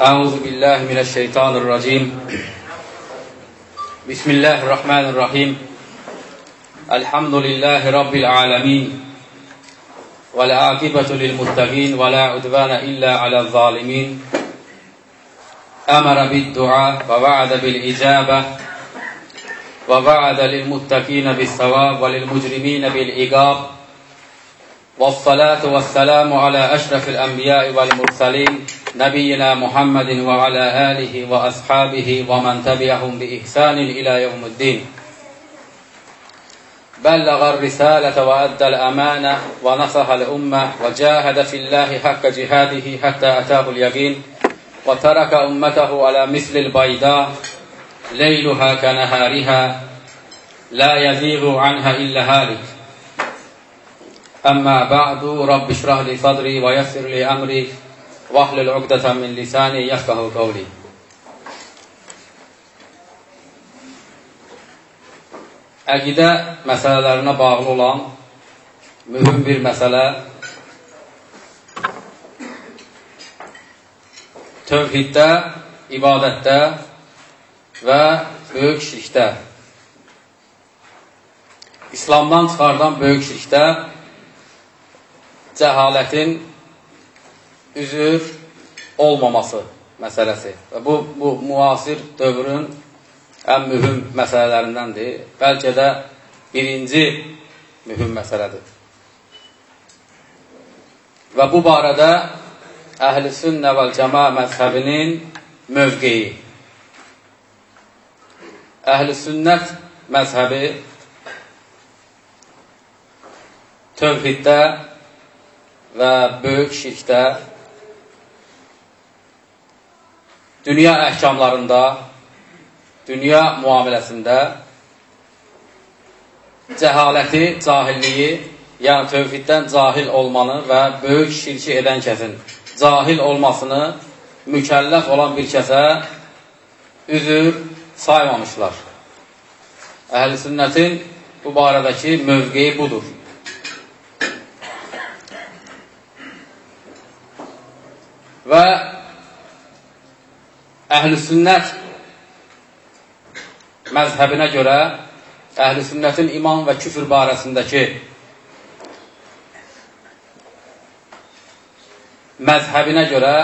أعوذ بالله من الشيطان الرجيم. بسم الله الرحمن الرحيم. الحمد لله رب العالمين والعاقبة للمتقين ولا عدوان إلا على الظالمين. أمر بالدعاء ووعد بالإجابة ووعد للمتقين بالثواب وللمجرمين بالعقاب. والصلاة والسلام على أشرف الأنبياء والمرسلين نبينا محمد وعلى آله وأصحابه ومن تبعهم بإحسان إلى يوم الدين. بلغ الرسالة وأدى الأمانة ونصح الأمة وجاهد في الله حق جهاده حتى أتاه اليقين وترك أمته على مثل البيضاء ليلها كنهارها لا يزيغ عنها إلا هالك. أما بعد رب اشرح لي صدري ويسر لي أمري. vahlül uqdətən min lisani yəfqəhu qavli. Əqidə məsələlərinə bağlı olan mühüm bir məsələ tövhiddə, ibadətdə və böyük şirkdə İslamdan çıxardan böyük şirkdə cəhalətin üzür olmaması məsələsi. Və bu, bu müasir dövrün ən mühüm məsələlərindəndir. Bəlkə də birinci mühüm məsələdir. Və bu barədə Əhl-i Sünnə və Cəma məzhəbinin mövqeyi. Əhl-i Sünnət məzhəbi tövhiddə və böyük şirkdə dünya əhkamlarında, dünya müamiləsində cəhaləti, cahilliyi, yəni tövhiddən cahil olmanı və böyük şirki edən kəsin cahil olmasını mükəlləf olan bir kəsə üzür saymamışlar. Əhl-i sünnətin bu barədəki mövqeyi budur. Və əhl-i sünnət məzhəbinə görə əhl-i sünnətin iman və küfür barəsindəki məzhəbinə görə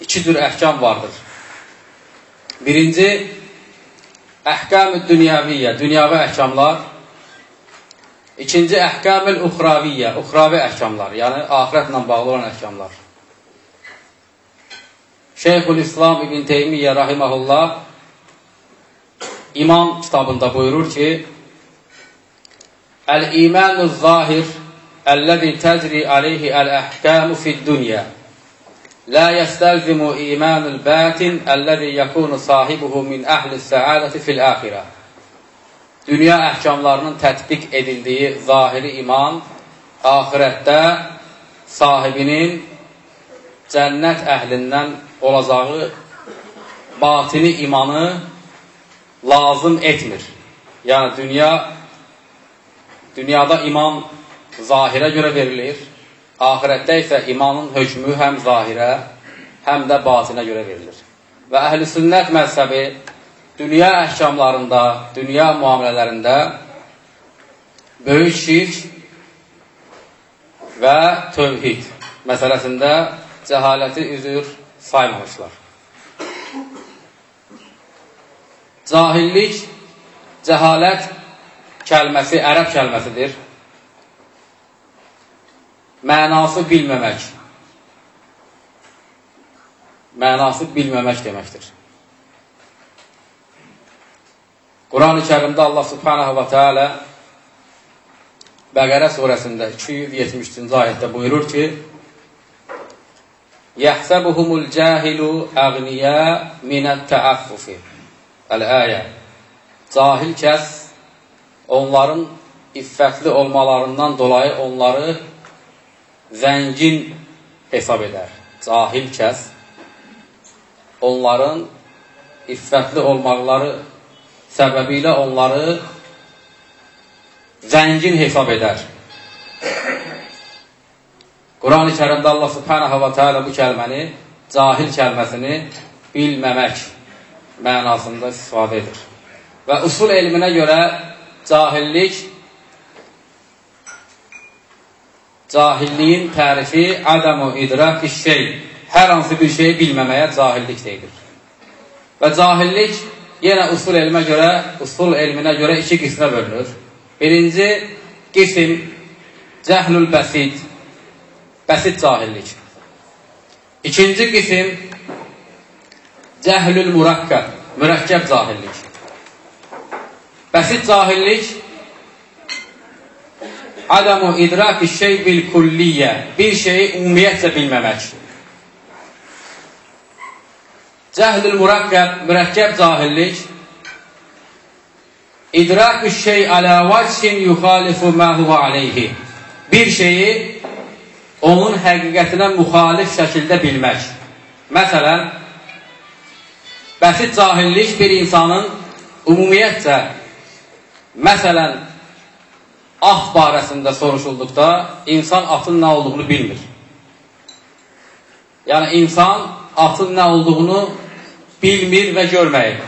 iki cür əhkam vardır. Birinci, əhkam-ı dünyaviyyə, dünyavi əhkamlar. İkinci, əhkam-ı uxraviyyə, uxravi əhkamlar, yəni ahirətlə bağlı olan əhkamlar. Şeyhül İslam İbn Teymiyyə rahiməhullah İman kitabında buyurur ki Əl-imanü zahir əlləzi təcri aleyhi əl-əhkamu fid-dünya La yəstəlzimu imanul batin əlləzi yəkunu sahibuhu min əhli səadəti fil-əxirə Dünya əhkamlarının tətbiq edildiyi zahiri iman ahirətdə sahibinin cənnət əhlindən olacağı batini imanı lazım etmir. Yəni, dünya, dünyada iman zahirə görə verilir, ahirətdə isə imanın hökmü həm zahirə, həm də batinə görə verilir. Və əhl-i sünnət məzhəbi dünya əhkamlarında, dünya müamilələrində böyük şirk və tövhid məsələsində cəhaləti üzür saymamışlar. Cahillik, cəhalət kəlməsi ərəb kəlməsidir. Mənası bilməmək. Mənası bilməmək deməkdir. Quran-ı kərimdə Allah subhanahu və teala Bəqərə surəsində 273-cü ayətdə buyurur ki, Yəhsəbuhumul cəhilu əğniyə minət təəffufi. Əl-əyə. Cahil kəs onların iffətli olmalarından dolayı onları zəngin hesab edər. Cahil kəs onların iffətli olmaqları səbəbilə onları zəngin hesab edər. Quran-ı kərimdə Allah subhanahu və teala bu kəlməni cahil kəlməsini bilməmək mənasında istifadə edir. Və usul elminə görə cahillik cahilliyin tərifi ədəmu idrak şey, hər hansı bir şeyi bilməməyə cahillik deyilir. Və cahillik yenə usul elmə görə, usul elminə görə iki qismə bölünür. Birinci qism cəhlül bəsid, bəsid cahillik. İkinci qism cəhlül murakkəb, mürəkkəb cahillik. Bəsid cahillik Adamu idraki şey bil kulliyyə, bir şeyi ümumiyyətcə bilməmək. Cəhlül murakkəb, mürəkkəb cahillik idrakü şey alə vachin yuxalifu mə huvə aleyhi. Bir şeyi onun həqiqətinə müxalif şəkildə bilmək. Məsələn, bəsit cahillik bir insanın ümumiyyətcə, məsələn, at barəsində soruşulduqda insan atın nə olduğunu bilmir. Yəni, insan atın nə olduğunu bilmir və görməyir.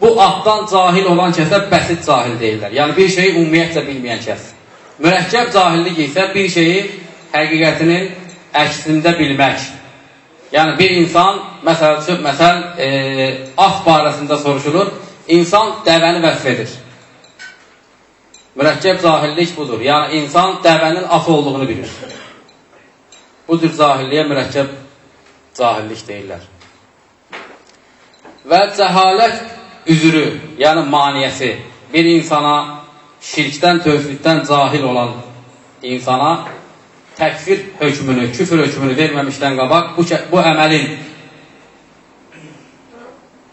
Bu atdan cahil olan kəsə bəsit cahil deyirlər. Yəni, bir şeyi ümumiyyətlə bilməyən kəs. Mürəkkəb cahillik isə bir şeyi həqiqətinin əksində bilmək. Yəni, bir insan, məsəl üçün, məsəl, e, at barəsində soruşulur, insan dəvəni vəsf edir. Mürəkkəb cahillik budur. Yəni, insan dəvənin atı olduğunu bilir. Bu cür cahilliyə mürəkkəb cahillik deyirlər. Və cəhalət üzrü, yəni maniyəsi bir insana şirkdən, tövhiddən cahil olan insana təkfir hökmünü, küfür hökmünü verməmişdən qabaq bu, bu əməlin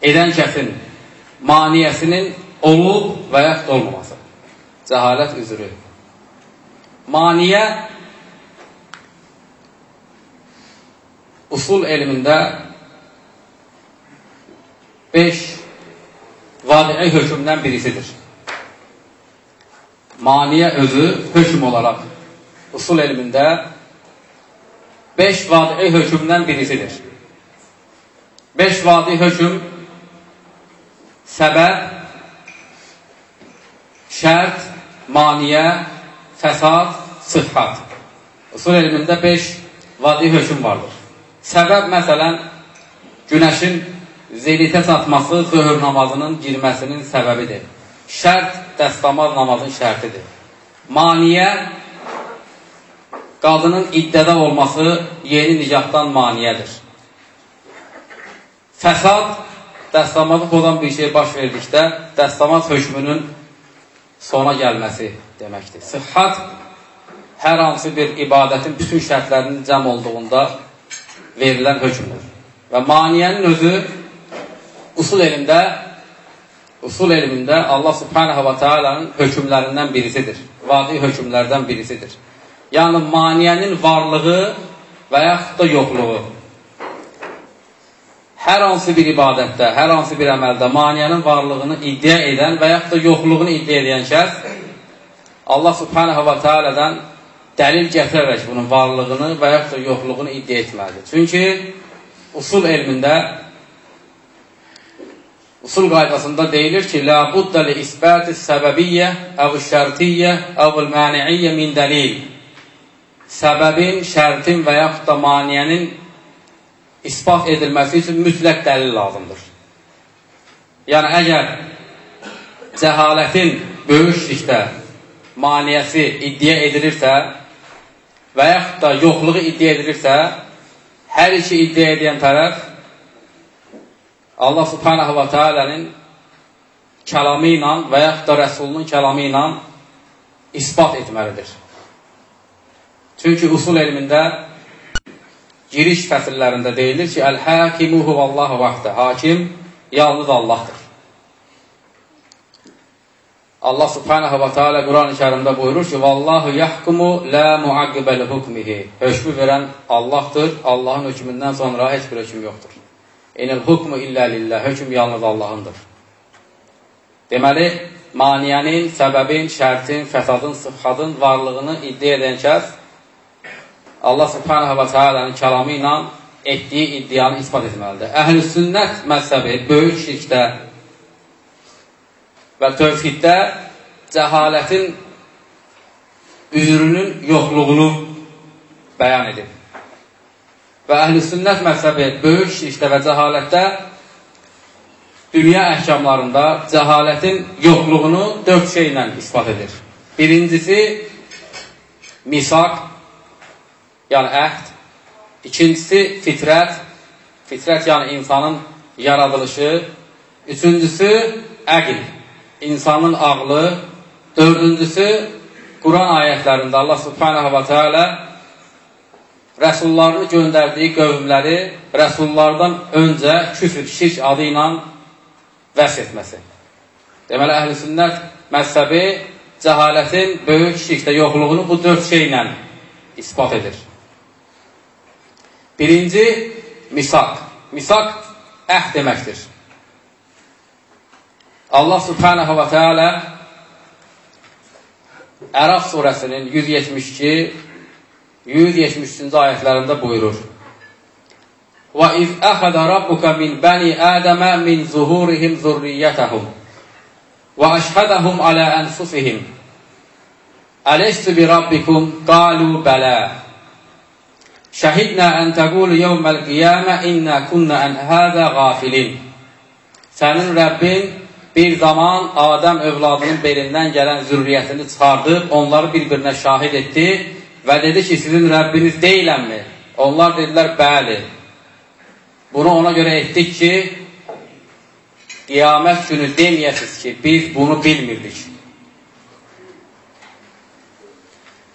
edən kəsin maniyəsinin olub və yaxud olmaması cəhalət üzrü. Maniyə usul elmində 5 vadi'i hökmdən birisidir. Maniyə özü hökm olaraq usul elmində 5 vadi'i hökmdən birisidir. 5 vadi hökm səbəb, şərt, maniyə, fəsad, sıhhat. Usul elmində 5 vadi hökm vardır. Səbəb, məsələn, günəşin zelitə çatması zöhr namazının girməsinin səbəbidir. Şərt, dəstəmaz namazın şərtidir. Maniyə, qadının iddədə olması yeni nicahdan maniyədir. Fəsad, dəstəmazı pozan bir şey baş verdikdə, dəstəmaz hökmünün sona gəlməsi deməkdir. Sıhhat hər hansı bir ibadətin bütün şərtlərinin cəm olduğunda verilən hökmdür. Və maniyənin özü usul elmdə usul elmində Allah subhanahu wa ta'alanın hökmlərindən birisidir. Vadi hökmlərdən birisidir. Yəni maniyənin varlığı və yaxud da yoxluğu hər hansı bir ibadətdə, hər hansı bir əməldə maniyənin varlığını iddia edən və yaxud da yoxluğunu iddia edən kəs Allah subhanahu wa ta'alədən dəlil gətirərək bunun varlığını və yaxud da yoxluğunu iddia etməlidir. Çünki usul elmində usul qaydasında deyilir ki, La budda li isbəti səbəbiyyə, əv şərtiyyə, əv məniiyyə min dəlil. Səbəbin, şərtin və yaxud da maniyənin ispat edilməsi üçün mütləq dəlil lazımdır. Yəni, əgər cəhalətin böyük şirkdə maniyəsi iddia edilirsə və yaxud da yoxluğu iddia edilirsə, hər iki iddia edən tərəf Allah subhanahu wa ta'alənin kəlamı ilə və yaxud da rəsulunun kəlamı ilə ispat etməlidir. Çünki usul elmində giriş fəsillərində deyilir ki, Əl-həkimu huvallahu vaxtə. Hakim yalnız Allahdır. Allah subhanahu wa ta'ala Quran-ı kərimdə buyurur ki, Vallahu yahkumu la muaqqibəli hukmihi. Hökmü verən Allahdır. Allahın hökmündən sonra heç bir hökm yoxdur. Enil hukmu illə lillah. Hökm yalnız Allahındır. Deməli, maniyənin, səbəbin, şərtin, fəsadın, sıxhadın varlığını iddia edən kəs Allah subhanahu wa ta'alanın kəlamı ilə etdiyi iddianı ispat etməlidir. Əhl-i sünnət məzhəbi böyük şirkdə və tövhiddə cəhalətin üzrünün yoxluğunu bəyan edib. Və əhl-i sünnət məzhəbi böyük şirkdə və cəhalətdə dünya əhkamlarında cəhalətin yoxluğunu dörd şeylə ispat edir. Birincisi, misaq, yəni əhd. İkincisi, fitrət, fitrət yəni insanın yaradılışı. Üçüncüsü, əql, insanın ağlı. Dördüncüsü, Quran ayətlərində Allah subhanahu wa ta'ala rəsullarını göndərdiyi qövmləri rəsullardan öncə küfr, şirk adı ilə vəs etməsi. Deməli, əhl-i sünnət məzhəbi cəhalətin böyük şirkdə yoxluğunu bu dörd şeylə ispat edir. Birinci, misaq. Misaq əhd deməkdir. Allah subhanahu wa ta'ala Əraf surəsinin 172 173-cü ayətlərində buyurur. Və iz əxədə rabbuka min bəni Ədəmə min zuhurihim zurriyyətəhum və əşhədəhum alə ənfusihim Ələstü bi rabbikum qalu bələ Şəhidnə ən təqulu yevməl qiyamə innə kunnə ən həzə qafilin Sənin Rəbbin bir zaman Adəm övladının belindən gələn zürriyyətini çıxardıb, onları bir-birinə şahid etdi və dedi ki, sizin Rəbbiniz deyiləmmi? Onlar dedilər, bəli. Bunu ona görə etdik ki, qiyamət günü deməyəsiz ki, biz bunu bilmirdik.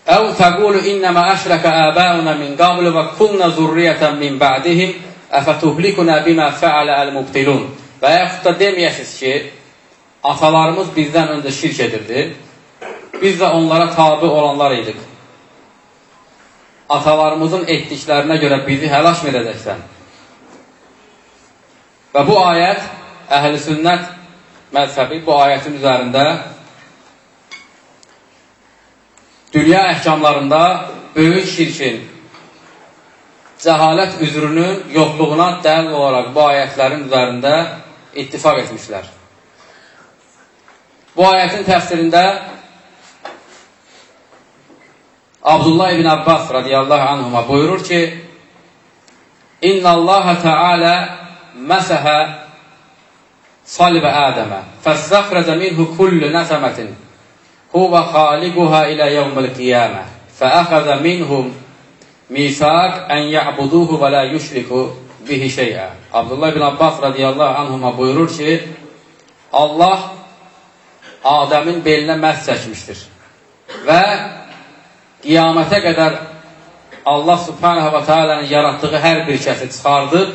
Əv təqulu innəmə əşrəkə əbəuna min qablu və kunnə zurriyyətən min ba'dihim əfətuhlikunə bimə fəalə əl-mubtilun. Və yaxud da deməyəsiz ki, atalarımız bizdən öncə şirk edirdi, biz də onlara tabi olanlar idik. Atalarımızın etdiklərinə görə bizi həlaş edəcəksən? Və bu ayət, əhl-i sünnət məzhəbi bu ayətin üzərində dünya əhkamlarında böyük şirkin cəhalət üzrünün yoxluğuna dəlil olaraq bu ayətlərin üzərində ittifak etmişlər. Bu ayətin təfsirində Abdullah ibn Abbas radiyallahu anhuma buyurur ki, İnna Allah Teala məsəhə salibə Ədəmə fəstəxrəcə minhu kullu nəsəmətin huvə xaliquha ilə yevmil qiyamə fəəxəzə minhum misaq ən ya'buduhu və la yüşriku bihi şeyə. Abdullah ibn Abbas radiyallahu anhuma buyurur ki, Allah Adəmin belinə məhz çəkmişdir. Və qiyamətə qədər Allah subhanahu wa ta'alənin yaratdığı hər bir kəsi çıxardıb,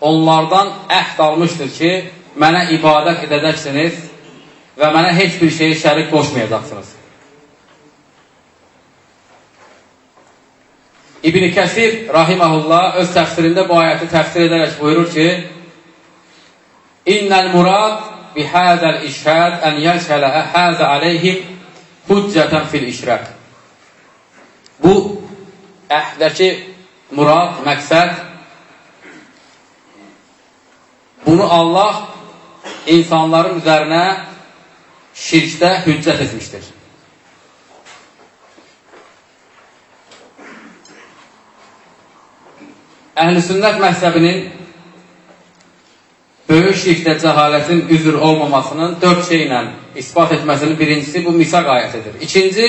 onlardan əhd almışdır ki, mənə ibadət edəcəksiniz və mənə heç bir şeyi şərik qoşmayacaqsınız. İbn-i Kəsir rahiməhullah öz təfsirində bu ayəti təfsir edərək buyurur ki, İnnəl murad bihəzəl işhəd ən yəşhələ həzə aleyhim hüccətən fil işrək. Bu, əhdəki murad, məqsəd, bunu Allah insanların üzərinə şirkdə hüccət etmişdir. Əhl-i sünnət məhzəbinin böyük şirkdə cəhalətin üzr olmamasının dörd şeylə ispat etməsinin birincisi bu misaq ayətidir. İkinci,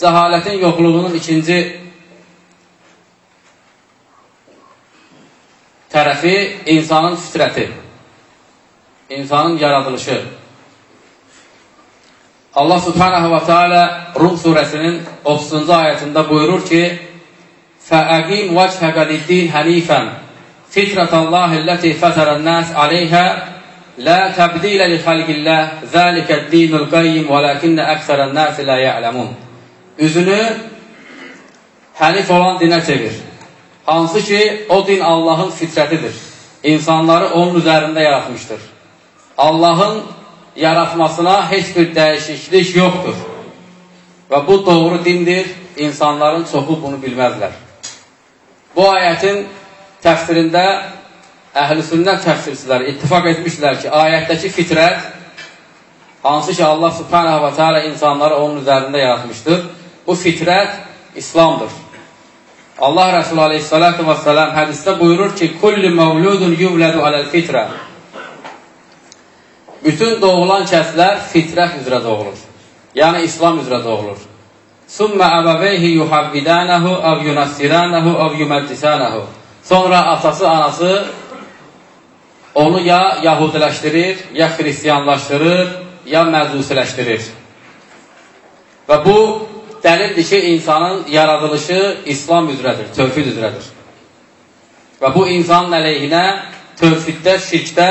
cəhalətin yoxluğunun ikinci tərəfi insanın fitrəti, insanın yaradılışı. Allah subhanahu wa ta'ala Rum surəsinin 30-cu ayətində buyurur ki, فأقيم وجهك للدين حنيفا فطرة الله التي فطر الناس عليها لا تبديل لخلق الله ذلك الدين القيم ولكن أكثر الناس لا يعلمون Üzünü hənif olan dinə çevir. Hansı ki, o din Allahın fitrətidir. İnsanları onun üzərində yaratmışdır. Allahın yaratmasına heç bir dəyişiklik yoxdur. Və bu doğru dindir. İnsanların çoxu bunu bilməzlər. Bu ayətin təfsirində əhl-i sünnət təfsirçiləri ittifak etmişlər ki, ayətdəki fitrət, hansı ki Allah subhanahu wa ta'ala insanları onun üzərində yaratmışdır, bu fitrət İslamdır. Allah Resulü aleyhissalatu vesselam hədisdə buyurur ki, Kulli məvludun yuvlədu aləl fitrə. Bütün doğulan kəslər fitrət üzrə doğulur. Yəni, İslam üzrə doğulur. Sümmə əbəveyhi yuhavvidənəhu, əv yunassirənəhu, əv yuməddisənəhu. Sonra atası, anası onu ya yahudiləşdirir, ya xristiyanlaşdırır, ya məzusiləşdirir. Və bu dəlildir ki, insanın yaradılışı İslam üzrədir, tövfid üzrədir. Və bu insanın əleyhinə tövfiddə, şirkdə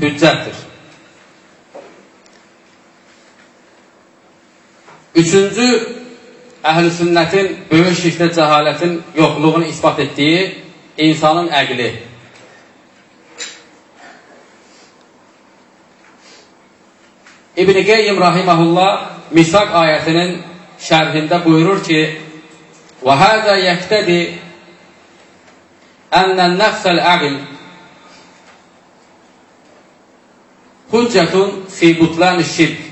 hüccətdir. Üçüncü, əhl-i sünnətin böyük şirkdə cəhalətin yoxluğunu ispat etdiyi insanın əqli. İbn-i Qeyyim Rahiməhullah Misaq ayətinin şərhində buyurur ki, وَهَذَا يَكْتَدِ أَنَّ النَّفْسَ الْأَقِلِ حُجَّةٌ فِي بُطْلَانِ الشِّرْكِ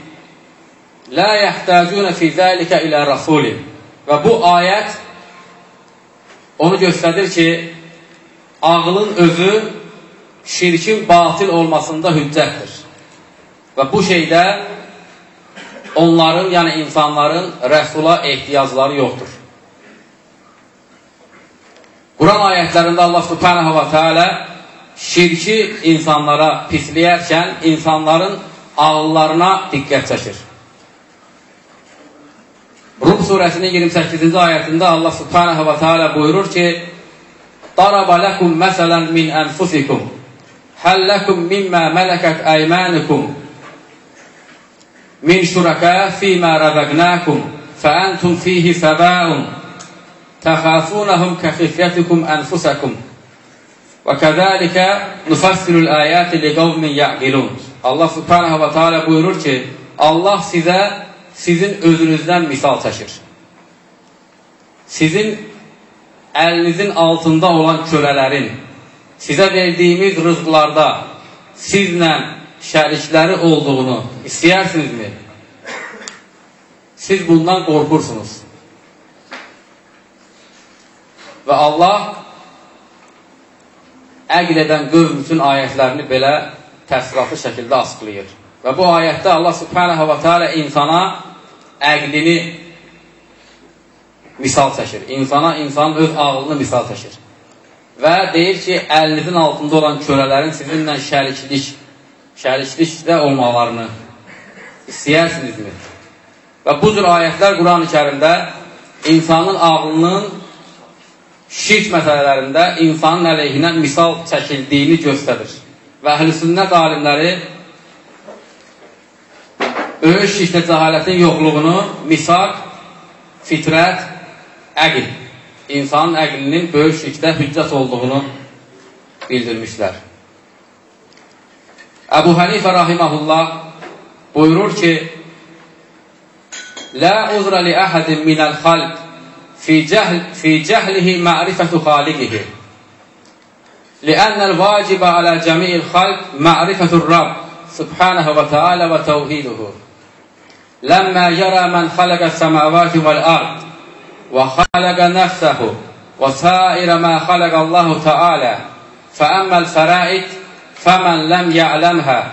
La yəhtəcunə fi zəlikə ilə rəsuli. Və bu ayət onu göstərir ki, ağlın özü şirkin batil olmasında hüccətdir. Və bu şeydə onların, yəni insanların rəsula ehtiyacları yoxdur. Quran ayətlərində Allah subhanahu wa ta'ala şirki insanlara pisləyərkən insanların ağıllarına diqqət çəkir. Rum surəsinin 28-ci ayətində Allah subhanahu wa ta'ala buyurur ki, Daraba ləkum məsələn min ənfusikum, həlləkum mimmə mələkət əymənikum, min şurəkə fīmə rəbəqnəkum, fəəntum fihi səbəun, təxafunəhum kəxifyətikum ənfusəkum, və kəzəlikə nüfəssilul əyəti li qavmin yəqilun. Allah subhanahu wa ta'ala buyurur ki, Allah sizə sizin özünüzdən misal çəkir. Sizin əlinizin altında olan kölələrin, sizə verdiyimiz rızqlarda sizlə şərikləri olduğunu istəyərsinizmi? Siz bundan qorxursunuz. Və Allah əql edən qövm üçün ayətlərini belə təfsilatlı şəkildə asıqlayır. Və bu ayətdə Allah subhanahu wa ta'ala insana əqlini misal çəkir. İnsana, insanın öz ağlını misal çəkir. Və deyir ki, əlinizin altında olan körələrin sizinlə şəriklik, şəriklikdə olmalarını istəyərsinizmi? Və bu cür ayətlər Quran-ı kərimdə insanın ağlının şirk məsələlərində insanın əleyhinə misal çəkildiyini göstərir. Və əhl-i sünnət alimləri böyük şirkdə cəhalətin yoxluğunu misaq, fitrət, əql, insanın əqlinin böyük şirkdə hüccət olduğunu bildirmişlər. Əbu Hənifə rahiməhullah buyurur ki, La uzra li əhədin minəl xalq fi, cəhl, fi cəhlihi ma'rifətu xaliqihi. Li'annəl vacibə alə cəmi'il xalq ma'rifətur Rab subhanəhu və teala və təvhiduhu. لما يرى من خلق السماوات والأرض وخلق نفسه وسائر ما خلق الله تعالى فأما الفرائد فمن لم يعلمها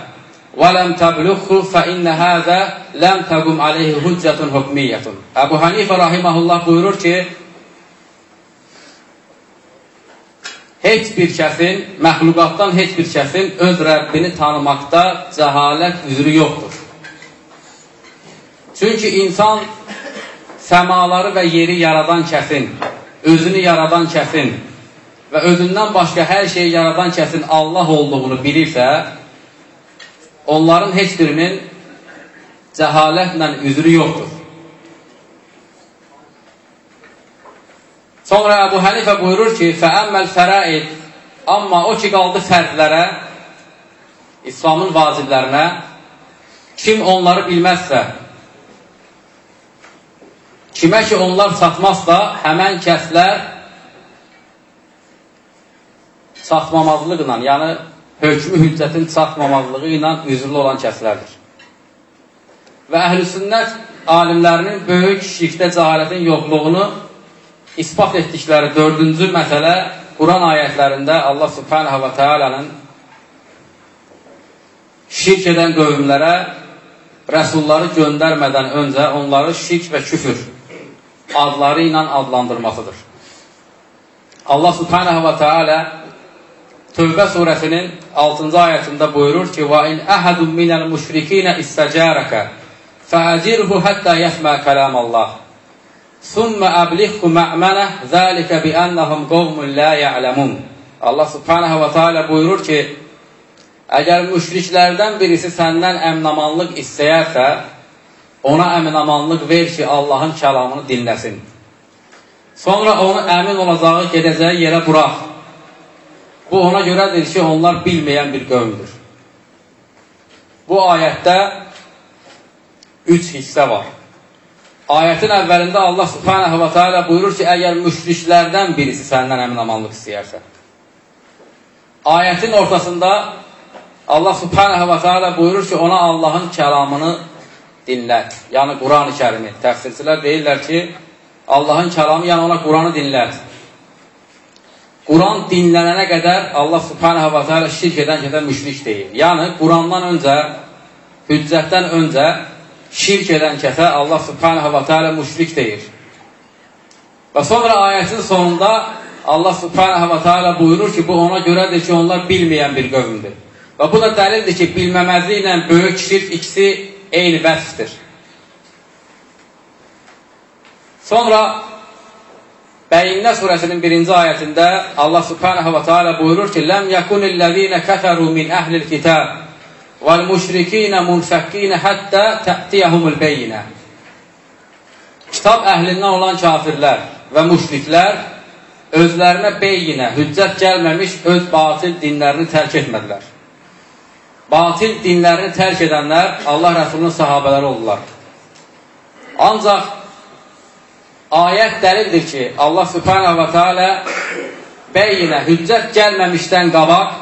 ولم تبلغه فإن هذا لم تقم عليه hüccət hukmiyyətun. Əbu Hanifə rahiməhullah buyurur ki, heç bir kəsin, məxluqatdan heç bir kəsin öz Rəbbini tanımaqda cəhalət üzrü yoxdur. Çünki insan səmaları və yeri yaradan kəsin, özünü yaradan kəsin və özündən başqa hər şeyi yaradan kəsin Allah olduğunu bilirsə, onların heç birinin cəhalətlə üzrü yoxdur. Sonra Əbu Hənifə buyurur ki, fəəmməl fəraid, amma o ki, qaldı fərdlərə, İslamın vaciblərinə, kim onları bilməzsə, Kimə ki onlar çatmazsa, həmən kəslər çatmamazlıqla, yəni hökmü hüccətin çatmamazlığı ilə üzrlü olan kəslərdir. Və əhl-i sünnət alimlərinin böyük şirkdə cəhalətin yoxluğunu ispat etdikləri dördüncü məsələ Quran ayətlərində Allah subhanahu və teala'nın şirk edən qövmlərə rəsulları göndərmədən öncə onları şirk və küfür adları ilə adlandırmasıdır. Allah subhanahu və teala Tövbə surəsinin 6-cı ayətində buyurur ki: "Və in ahadun minəl müşrikinə istəcaraka fa'ajirhu hatta yasma kalam Allah. Summa ablighu ma'mana zalika bi annahum qawmun la ya'lamun." Allah subhanahu və taala buyurur ki: Əgər müşriklərdən birisi səndən əminamanlıq istəyərsə, ona əminamanlıq ver ki, Allahın kəlamını dinləsin. Sonra onu əmin olacağı gedəcəyi yerə burax. Bu ona görədir ki, onlar bilməyən bir qövmdür. Bu ayətdə üç hissə var. Ayətin əvvəlində Allah subhanahu wa ta'ala buyurur ki, əgər müşriklərdən birisi səndən əmin amanlıq istəyərsə. Ayətin ortasında Allah subhanahu wa ta'ala buyurur ki, ona Allahın kəlamını dinlət. Yəni, Quran-ı kərimi. Təfsirçilər deyirlər ki, Allahın kəlamı, yəni ona Quranı dinlət. Quran dinlənənə qədər Allah subhanahu wa ta'ala şirk edən kəsə müşrik deyil. Yəni, Qurandan öncə, hüccətdən öncə şirk edən kəsə Allah subhanahu wa ta'ala müşrik deyir. Və sonra ayətin sonunda Allah subhanahu wa ta'ala buyurur ki, bu ona görədir ki, onlar bilməyən bir qövmdür. Və bu da dəlildir ki, bilməməzliklə böyük şirk ikisi eyni vəsfdir. Sonra Bəyyinə surəsinin birinci ayətində Allah subhanahu wa ta'ala buyurur ki, Ləm yəkunillezine kəfəru min əhlil kitab vəl müşrikinə munfəqqinə həttə tə'tiyəhumul beyyinə. Kitab əhlindən olan kafirlər və müşriklər özlərinə beyyinə, hüccət gəlməmiş öz batil dinlərini tərk etmədilər. Batil dinlərini tərk edənlər Allah Rəsulunun sahabələri oldular. Ancaq ayət dəlildir ki, Allah subhanahu wa ta'ala bəyinə hüccət gəlməmişdən qabaq,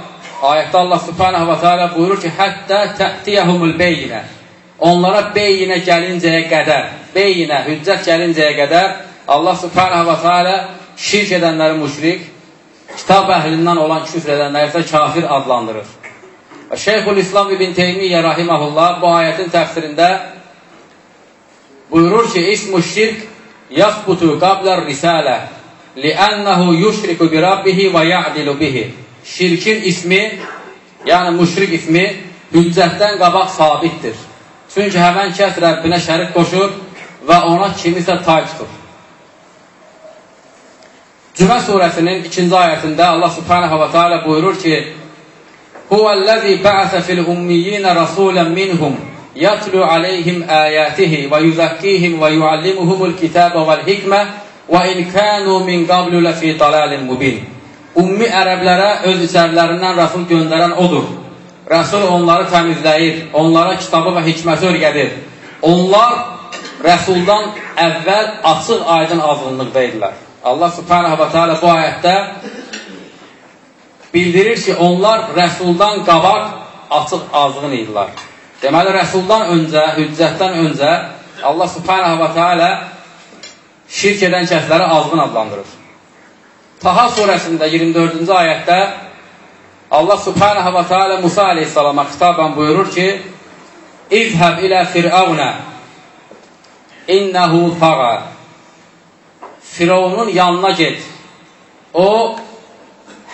ayətdə Allah subhanahu wa ta'ala buyurur ki, həttə tə'tiyəhumul beyinə, onlara beyinə gəlincəyə qədər, beyinə hüccət gəlincəyə qədər Allah subhanahu wa ta'ala şirk edənləri müşrik, kitab əhlindən olan küfr edənləri isə kafir adlandırır. Şeyhul İslam ibn Teymiyyə rahiməhullah bu ayətin təfsirində buyurur ki, ismu şirk yasbutu qablar risalə li'annahu yuşriku bi rabbihi və ya'dilu bihi. Şirkin ismi, yəni müşrik ismi hüccətdən qabaq sabitdir. Çünki həmən kəs Rəbbinə şərik qoşur və ona kimisə tay tutur. Cümə surəsinin ikinci ayətində Allah subhanahu wa ta'ala buyurur ki, Huvəl-ləzi bə'əsə fil-ummiyyinə rasulən minhum yatlu aleyhim ayatihi və yuzakkihim və yuallimuhumul kitabə vəl hikmə və in kanu min qablu lafi dalalin mubin. Ummi ərəblərə öz içərilərindən Rəsul göndərən odur. Rəsul onları təmizləyir, onlara kitabı və hikməti öyrədir. Onlar Rəsuldan əvvəl açıq aydın azğınlıqda idilər. Allah subhanahu wa ta'ala bu ayətdə bildirir ki, onlar Rəsuldan qabaq açıq azğın idilər. Deməli, Rəsuldan öncə, hüccətdən öncə Allah subhanahu wa ta'ala şirk edən kəsləri azğın adlandırır. Taha surəsində 24-cü ayətdə Allah subhanahu wa ta'ala Musa aleyhissalama xitaban buyurur ki, İzhəb ilə fir'avnə innəhu tağa Firavunun yanına get. O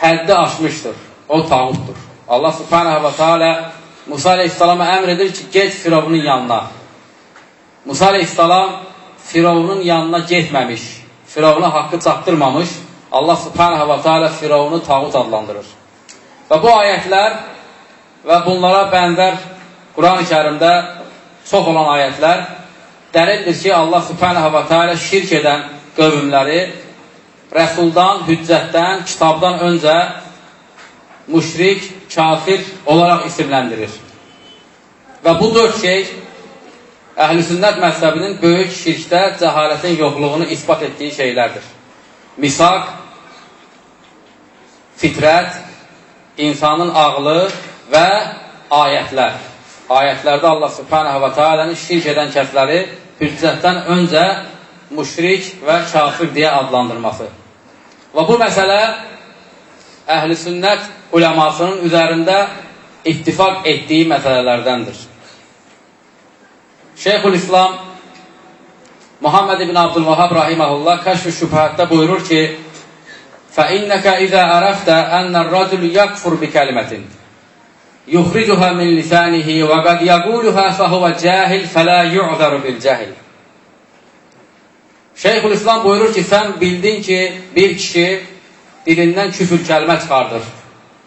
həddi aşmışdır. O tağutdur. Allah subhanahu wa ta'ala Musa aleyhissalama əmr edir ki, get Firavunun yanına. Musa aleyhissalam Firavunun yanına getməmiş, Firavuna haqqı çatdırmamış, Allah subhanahu wa ta'ala Firavunu tağut adlandırır. Və bu ayətlər və bunlara bənzər Quran-ı kərimdə çox olan ayətlər dəlildir ki, Allah subhanahu wa ta'ala şirk edən qövmləri rəsuldan, hüccətdən, kitabdan öncə müşrik, kafir olaraq isimləndirir. Və bu dörd şey əhl-i sünnət məzhəbinin böyük şirkdə cəhalətin yoxluğunu ispat etdiyi şeylərdir. Misaq, fitrət, insanın ağlı və ayətlər. Ayətlərdə Allah subhanahu və teala'nın şirk edən kəsləri hüccətdən öncə müşrik və kafir deyə adlandırması. Və bu məsələ əhl-i sünnət uləmasının üzərində ittifak etdiyi məsələlərdəndir. Şeyhül İslam Muhammed ibn Abdülvahab rahiməhullah kəşf-ü şübhətdə buyurur ki, فَإِنَّكَ إِذَا أَرَفْتَ أَنَّ الرَّجُلُ يَكْفُرْ بِكَلِمَةٍ يُخْرِجُهَا مِنْ لِسَانِهِ وَقَدْ يَقُولُهَا فَهُوَ جَاهِلْ فَلَا يُعْذَرُ بِالْجَهِلِ Şeyhül İslam buyurur ki, sən bildin ki, bir kişi dilindən küfür kəlmə çıxardır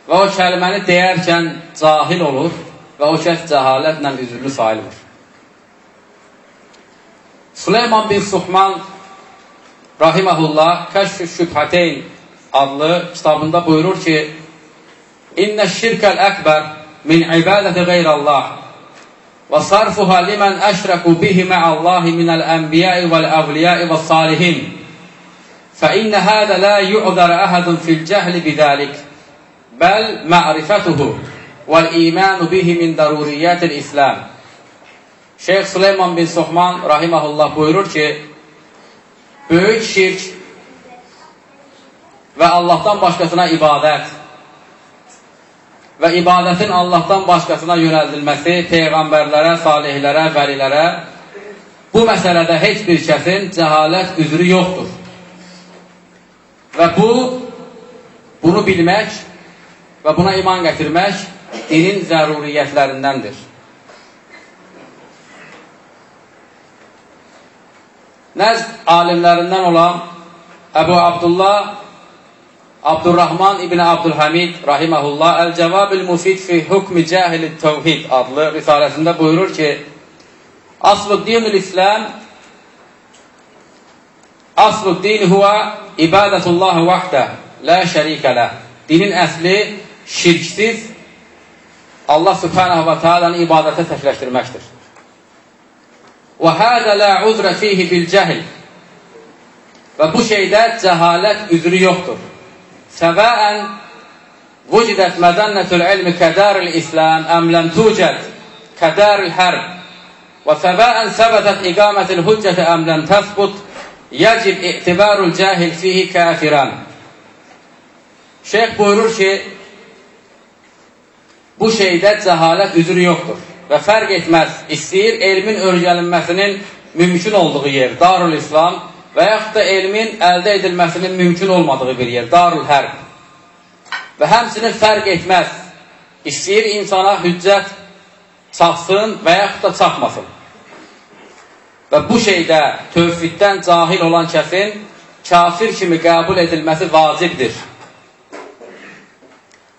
və o kəlməni deyərkən cahil olur və o kəs cəhalətlə üzürlü sayılır. Süleyman bin Suhman Rahiməhullah Kəşf-ü Şübhəteyn adlı kitabında buyurur ki, İnnə şirkəl əkbər min ibadəti qeyrəllah və sarfuha limən əşrəku bihi mə'allahi minəl ənbiyəi vəl əvliyəi və salihin. Fə innə hədə lə yu'dər əhədun fil cəhli bidəlik, bəl mə'rifətuhu vəl imənu bihi min dəruriyyətil İsləm. Şeyh Süleyman bin Sohman rahiməhullah buyurur ki, böyük şirk və Allahdan başqasına ibadət və ibadətin Allahdan başqasına yönəldilməsi peyğəmbərlərə, salihlərə, vəlilərə bu məsələdə heç bir kəsin cəhalət üzrü yoxdur. Və bu, bunu bilmək və buna iman gətirmək dinin zəruriyyətlərindəndir. Nəzd alimlərindən olan Əbu Abdullah Abdurrahman ibn Abdülhamid rahiməhullah Əl-Cəvabil Mufid fi hukmi cahil təvhid adlı risaləsində buyurur ki, Aslı dinül İslam Aslı din huva ibadətullahi vahdə la şərikə ləh. Dinin əsli şirksiz Allah subhanahu və teala'nı ibadətə təkləşdirməkdir. Və hədə la uzrə fihi bil cəhl. Və bu şeydə cəhalət üzrü yoxdur. Səvəən vücidət mədənnətül ilmi kədəril İslam əm ləm tucəd kədəril hərb və səvəən səbətət iqamətil hüccəti əm ləm təsbut yəcib etibarul cahil fihi kafiran. Şeyh buyurur ki, bu şeydə cəhalət üzrü yoxdur və fərq etməz. İstəyir elmin örgəlinməsinin mümkün olduğu yer, Darul İslam və yaxud da elmin əldə edilməsinin mümkün olmadığı bir yer, Darul Hərb. Və həmsinin fərq etməz. İstəyir insana hüccət çaxsın və yaxud da çaxmasın. Və bu şeydə tövfiddən cahil olan kəsin kafir kimi qəbul edilməsi vacibdir.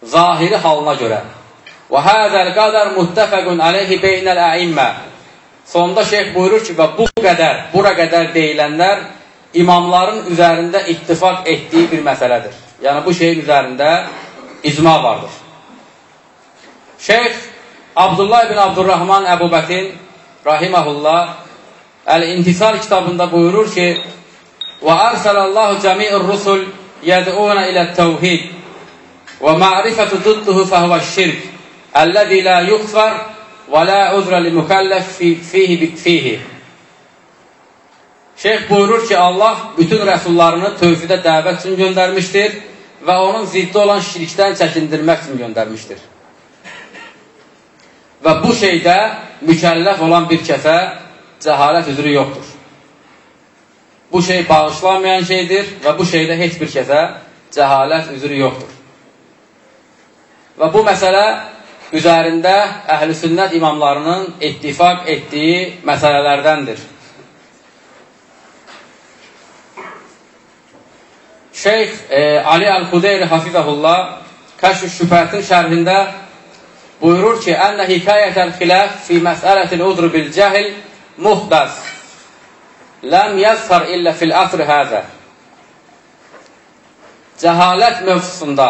Zahiri halına görə. Və hədəl qədər muttəfəqun aleyhi beynəl əimmə. Sonda şeyh buyurur ki, və bu qədər, bura qədər deyilənlər imamların üzərində ittifak etdiyi bir məsələdir. Yəni, bu şeyin üzərində icma vardır. Şeyh Abdullah ibn Abdurrahman Əbu Bətin Rahiməhullah Əl-İntisar kitabında buyurur ki, Və ərsəlallahu cəmi'ir rusul yəd'una ilə təvhid və ma'rifətu dudduhu fəhvə şirk əlləzi la yuxfar və la uzrə li mükəlləf fihi fihi. Şeyx buyurur ki, Allah bütün rəsullarını tövhidə dəvət üçün göndərmişdir və onun ziddi olan şirkdən çəkindirmək üçün göndərmişdir. Və bu şeydə mükəlləf olan bir kəsə cəhalət üzrü yoxdur. Bu şey bağışlanmayan şeydir və bu şeydə heç bir kəsə cəhalət üzrü yoxdur. Və bu məsələ üzərində əhl-i sünnət imamlarının ittifak etdiyi məsələlərdəndir. Şeyx e, Ali Əl-Xudeyri Hafizəhullah Kəşf-ü Şübhətin şərhində buyurur ki, Ənə hikayətəl xiləf fi məsələtil udru bil cəhil muhdas ləm yazhar illə fil əsr həzə cəhalət mövzusunda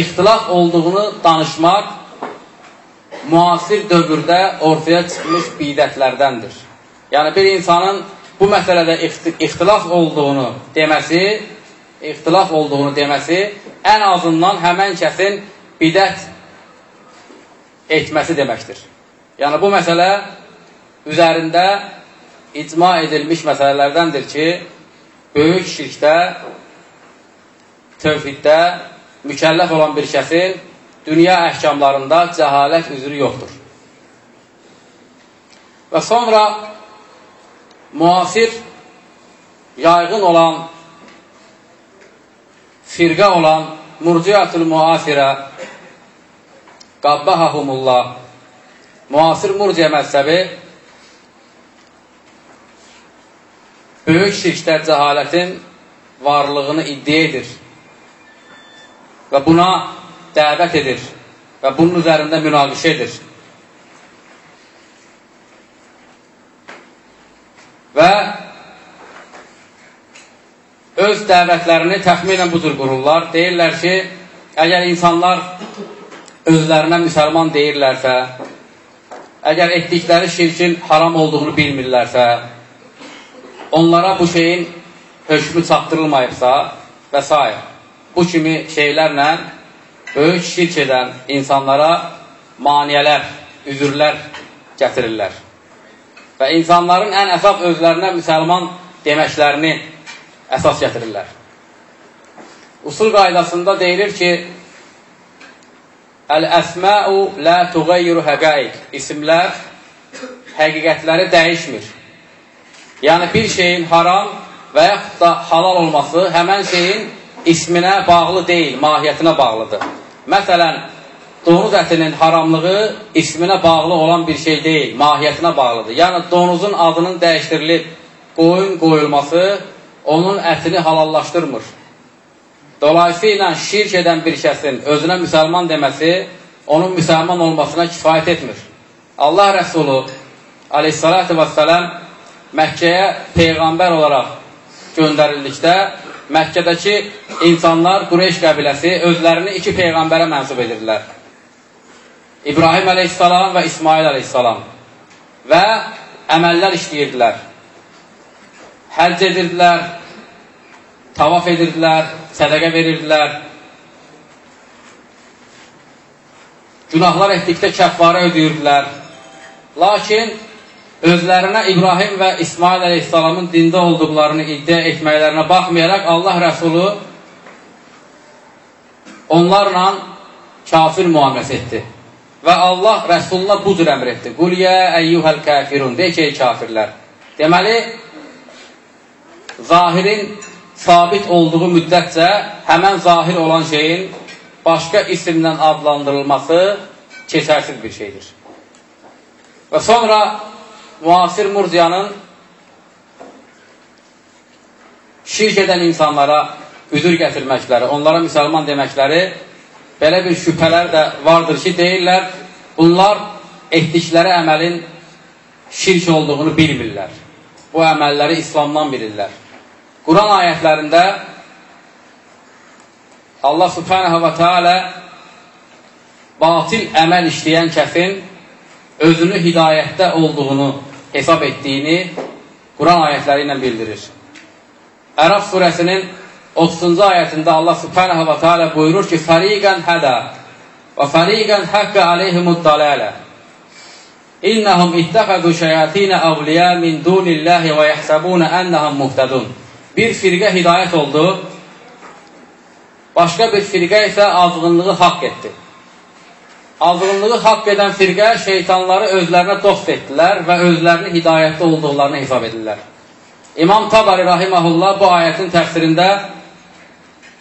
ixtilaf olduğunu danışmaq müasir dövrdə ortaya çıxmış bidətlərdəndir. Yəni, bir insanın bu məsələdə ixtilaf olduğunu deməsi ixtilaf olduğunu deməsi ən azından həmən kəsin bidət etməsi deməkdir. Yəni, bu məsələ üzərində icma edilmiş məsələlərdəndir ki, böyük şirkdə, tövhiddə mükəlləf olan bir kəsin dünya əhkamlarında cəhalət üzrü yoxdur. Və sonra müasir, yaygın olan, firqə olan murciyatul müasirə qabbahahumullah müasir murciyə məzhəbi böyük şirklər cəhalətin varlığını iddia edir və buna dəvət edir və bunun üzərində münaqişə edir. Və öz dəvətlərini təxminən bu cür qururlar. Deyirlər ki, əgər insanlar özlərinə müsəlman deyirlərsə, əgər etdikləri şirkin haram olduğunu bilmirlərsə, onlara bu şeyin hökmü çatdırılmayıbsa və s. Bu kimi şeylərlə böyük şirk edən insanlara maniyələr, üzürlər gətirirlər və insanların ən əsas özlərinə müsəlman deməklərini əsas gətirirlər. Usul qaydasında deyilir ki, Əl-əsməu lə tuğayyiru həqaiq. İsimlər həqiqətləri dəyişmir. Yəni, bir şeyin haram və yaxud da halal olması həmən şeyin isminə bağlı deyil, mahiyyətinə bağlıdır. Məsələn, donuz ətinin haramlığı isminə bağlı olan bir şey deyil, mahiyyətinə bağlıdır. Yəni, donuzun adının dəyişdirilib qoyun qoyulması onun ətini halallaşdırmır. Dolayısıyla şirk edən bir kəsin özünə müsəlman deməsi onun müsəlman olmasına kifayət etmir. Allah Rəsulu aleyhissalatü vesselam Məkkəyə Peyğəmbər olaraq göndərildikdə Məkkədəki insanlar Qureyş qəbiləsi özlərini iki Peyğəmbərə mənsub edirlər. İbrahim əleyhissalam və İsmail əleyhissalam və əməllər işləyirdilər. Həcc edirdilər, tavaf edirdilər, sədəqə verirdilər. Günahlar etdikdə kəffarə ödəyirdilər. Lakin özlərinə İbrahim və İsmail əleyhissalamın dində olduqlarını iddia etməklərinə baxmayaraq Allah Rəsulu onlarla kafir müamiləsi etdi. Və Allah Rəsuluna bu cür əmr etdi. Qul yə əyyuhəl kəfirun. De ki, ey kafirlər. Deməli, zahirin sabit olduğu müddətcə həmən zahir olan şeyin başqa isimlə adlandırılması keçərsiz bir şeydir. Və sonra müasir murciyanın şirk edən insanlara üzür gətirməkləri, onlara müsəlman deməkləri belə bir şübhələr də vardır ki, deyirlər, bunlar etdikləri əməlin şirk olduğunu bilmirlər. Bu əməlləri İslamdan bilirlər. Quran ayətlərində Allah subhanahu və teala batil əməl işləyən kəsin özünü hidayətdə olduğunu hesab etdiyini Quran ayətləri ilə bildirir. Ərəf surəsinin 30-cu ayətində Allah subhanahu wa ta'ala buyurur ki, fəriqən hədə və fəriqən həqqə aleyhimud dalalə İnnəhum ittəxədu şəyatinə əvliyə min dunilləhi və yəhsəbunə ənəhəm muhtədun Bir firqə hidayət oldu, başqa bir firqə isə azğınlığı haqq etdi. Azğınlığı haqq edən firqə şeytanları özlərinə dost etdilər və özlərini hidayətdə olduqlarını hesab edirlər. İmam Tabari Rahiməhullah bu ayətin təfsirində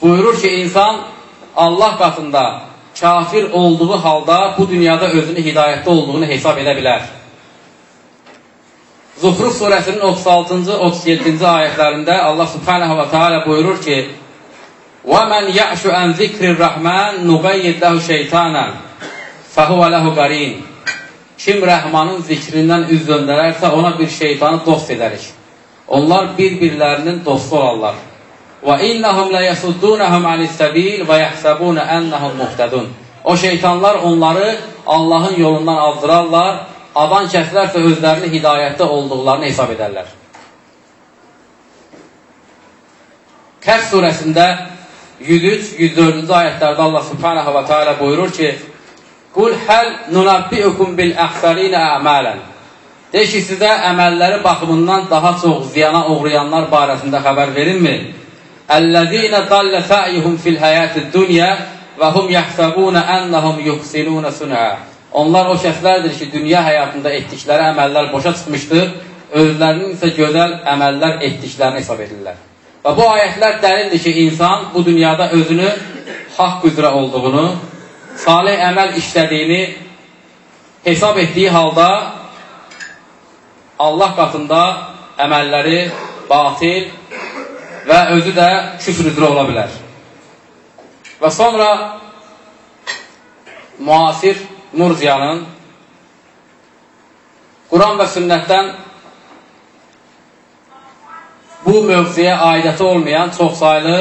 buyurur ki, insan Allah qatında kafir olduğu halda bu dünyada özünü hidayətdə olduğunu hesab edə bilər. Zuhruf surəsinin 36-cı, 37-ci ayətlərində Allah subhanahu wa ta'ala buyurur ki, وَمَنْ يَعْشُ أَنْ ذِكْرِ الرَّحْمَنِ نُغَيِّدْ لَهُ شَيْطَانًا فَهُوَ لَهُ قَرِينَ Kim Rəhmanın zikrindən üz döndərərsə, ona bir şeytanı dost edərik. Onlar bir-birlərinin dostu olarlar. Və innəhum la yasuddunhum anis-sabil və yahsabuna annahum muhtadun. O şeytanlar onları Allahın yolundan azdırarlar, adan kəslərsə özlərini hidayətdə olduqlarını hesab edərlər. Kəs surəsində 103-104-cü ayətlərdə Allah subhanahu wa ta'ala buyurur ki, Qul həl nunabbiukum bil əxsərinə əmələn. De ki, sizə əməlləri baxımından daha çox ziyana uğrayanlar barəsində xəbər verilmi? Əllezine dalle sa'yuhum fil hayatid dunya və hum yahsabuna annahum yuhsinuna sun'a. Onlar o şəxslərdir ki, dünya həyatında etdikləri əməllər boşa çıxmışdır, özlərinin isə gözəl əməllər etdiklərini hesab edirlər. Və bu ayətlər dəlildir ki, insan bu dünyada özünü haqq üzrə olduğunu, salih əməl işlədiyini hesab etdiyi halda Allah qatında əməlləri batil və özü də küfr üzrə ola bilər. Və sonra müasir Murziyanın Quran və sünnətdən bu mövzuya aidiyyəti olmayan çox saylı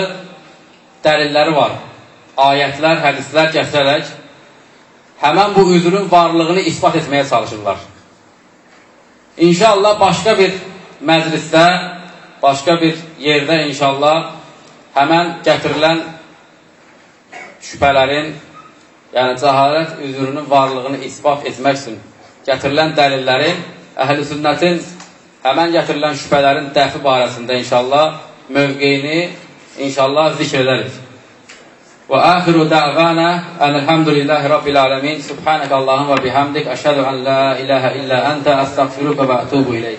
dəlilləri var. Ayətlər, hədislər gətirərək həmən bu üzrün varlığını ispat etməyə çalışırlar. İnşallah başqa bir məclisdə, başqa bir yerdə inşallah həmən gətirilən şübhələrin, yəni cəhalət üzrünün varlığını ispat etmək üçün gətirilən dəlillərin əhl-i sünnətin həmən gətirilən şübhələrin dəfi barəsində inşallah mövqeyini inşallah zikr edərik. Və axiru dəvana ənəlhamdülillahi rabbil aləmin subhanək Allahın və bihamdik əşhədu ən la iləhə illə əntə əstəqfiruka və ətubu iləyik.